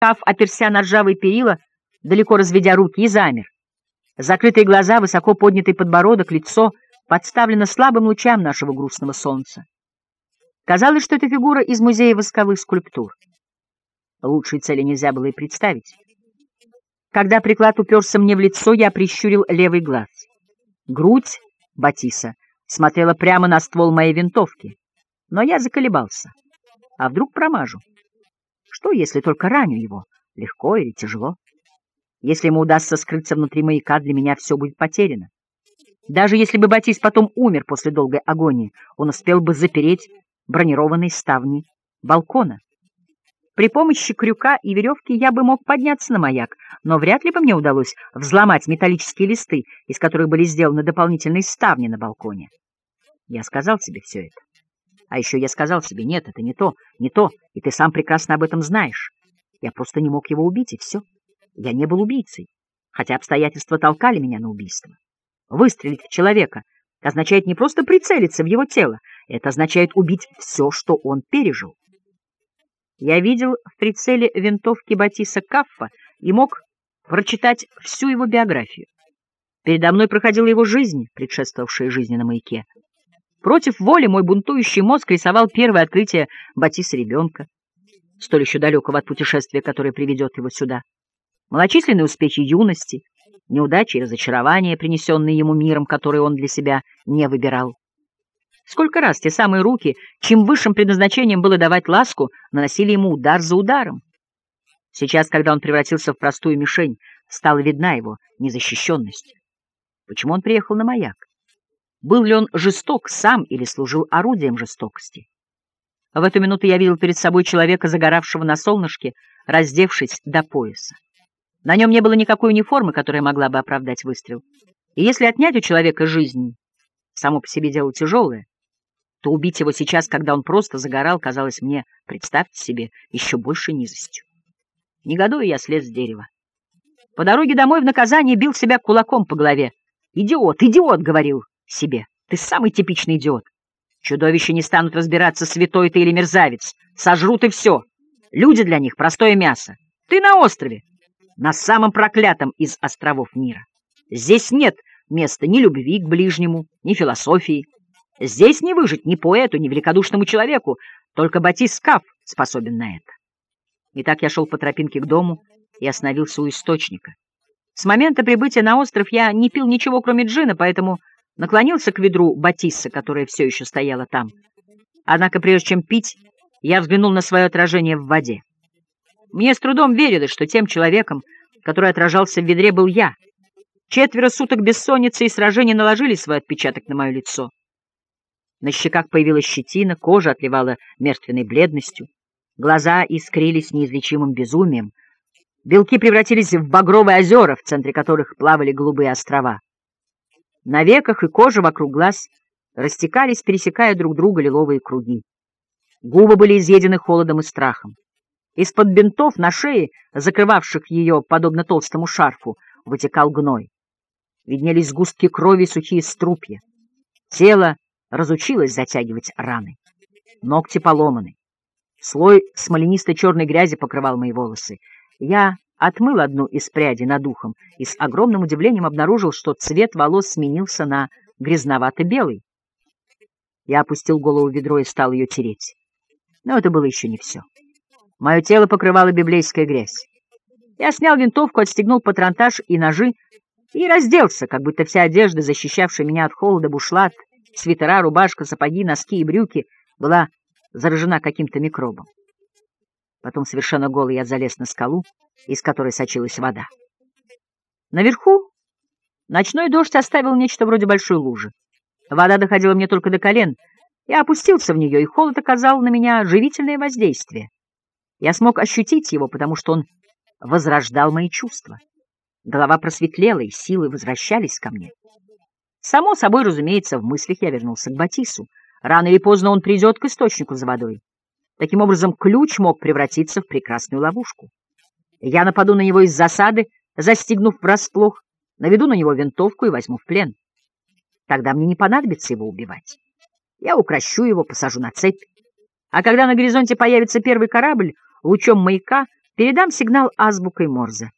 Каф, оперся на ржавые перила, далеко разведя руки, и замер. Закрытые глаза, высоко поднятый подбородок, лицо подставлено слабым лучам нашего грустного солнца. Казалось, что это фигура из музея восковых скульптур. Лучшей цели нельзя было и представить. Когда приклад уперся мне в лицо, я прищурил левый глаз. Грудь Батиса смотрела прямо на ствол моей винтовки, но я заколебался. А вдруг промажу? Что, если только раню его? Легко или тяжело? Если ему удастся скрыться внутри маяка, для меня все будет потеряно. Даже если бы Батис потом умер после долгой агонии, он успел бы запереть бронированные ставни балкона. При помощи крюка и веревки я бы мог подняться на маяк, но вряд ли бы мне удалось взломать металлические листы, из которых были сделаны дополнительные ставни на балконе. Я сказал себе все это. А еще я сказал себе, нет, это не то, не то, и ты сам прекрасно об этом знаешь. Я просто не мог его убить, и все. Я не был убийцей, хотя обстоятельства толкали меня на убийство. Выстрелить в человека означает не просто прицелиться в его тело, это означает убить все, что он пережил. Я видел в прицеле винтовки Батиса Каффа и мог прочитать всю его биографию. Передо мной проходила его жизнь, предшествовавшая жизни на маяке. Против воли мой бунтующий мозг рисовал первое открытие Батиса ребенка, столь еще далекого от путешествия, которое приведет его сюда. Малочисленные успехи юности, неудачи и разочарования, принесенные ему миром, который он для себя не выбирал. Сколько раз те самые руки, чьим высшим предназначением было давать ласку, наносили ему удар за ударом. Сейчас, когда он превратился в простую мишень, стала видна его незащищенность. Почему он приехал на маяк? Был ли он жесток сам или служил орудием жестокости? В эту минуту я видел перед собой человека, загоравшего на солнышке, раздевшись до пояса. На нем не было никакой униформы, которая могла бы оправдать выстрел. И если отнять у человека жизнь, само по себе дело тяжелое, то убить его сейчас, когда он просто загорал, казалось мне, представьте себе, еще больше низостью. Негодуя я слез с дерева. По дороге домой в наказание бил себя кулаком по голове. «Идиот, идиот!» — говорил себе. «Ты самый типичный идиот. Чудовища не станут разбираться, святой ты или мерзавец. Сожрут и все. Люди для них — простое мясо. Ты на острове, на самом проклятом из островов мира. Здесь нет места ни любви к ближнему, ни философии. Здесь не выжить ни поэту, ни великодушному человеку, только Батис Каф способен на это. Итак, я шел по тропинке к дому и остановился у источника. С момента прибытия на остров я не пил ничего, кроме джина, поэтому наклонился к ведру Батисса, которое все еще стояло там. Однако прежде чем пить, я взглянул на свое отражение в воде. Мне с трудом верилось, что тем человеком, который отражался в ведре, был я. Четверо суток бессонницы и сражений наложили свой отпечаток на мое лицо. На щеках появилась щетина, кожа отливала мертвенной бледностью, глаза искрились неизлечимым безумием, белки превратились в багровые озера, в центре которых плавали голубые острова. На веках и коже вокруг глаз растекались, пересекая друг друга лиловые круги. Губы были изъедены холодом и страхом. Из-под бинтов на шее, закрывавших ее, подобно толстому шарфу, вытекал гной. Виднелись сгустки крови и сухие струпья. Тело разучилось затягивать раны. Ногти поломаны. Слой смоленистой черной грязи покрывал мои волосы. Я отмыл одну из прядей над ухом и с огромным удивлением обнаружил, что цвет волос сменился на грязновато-белый. Я опустил голову в ведро и стал ее тереть. Но это было еще не все. Мое тело покрывало библейская грязь. Я снял винтовку, отстегнул патронтаж и ножи и разделся, как будто вся одежда, защищавшая меня от холода, бушлат, свитера, рубашка, сапоги, носки и брюки, была заражена каким-то микробом. Потом совершенно голый я залез на скалу, из которой сочилась вода. Наверху ночной дождь оставил нечто вроде большой лужи. Вода доходила мне только до колен. Я опустился в нее, и холод оказал на меня живительное воздействие. Я смог ощутить его, потому что он возрождал мои чувства. Голова просветлела, и силы возвращались ко мне. Само собой, разумеется, в мыслях я вернулся к Батису. Рано или поздно он придет к источнику за водой. Таким образом, ключ мог превратиться в прекрасную ловушку. Я нападу на него из засады, застигнув врасплох, наведу на него винтовку и возьму в плен. Тогда мне не понадобится его убивать. Я укращу его, посажу на цепь. А когда на горизонте появится первый корабль, лучом маяка Передам сигнал азбукой Морзе.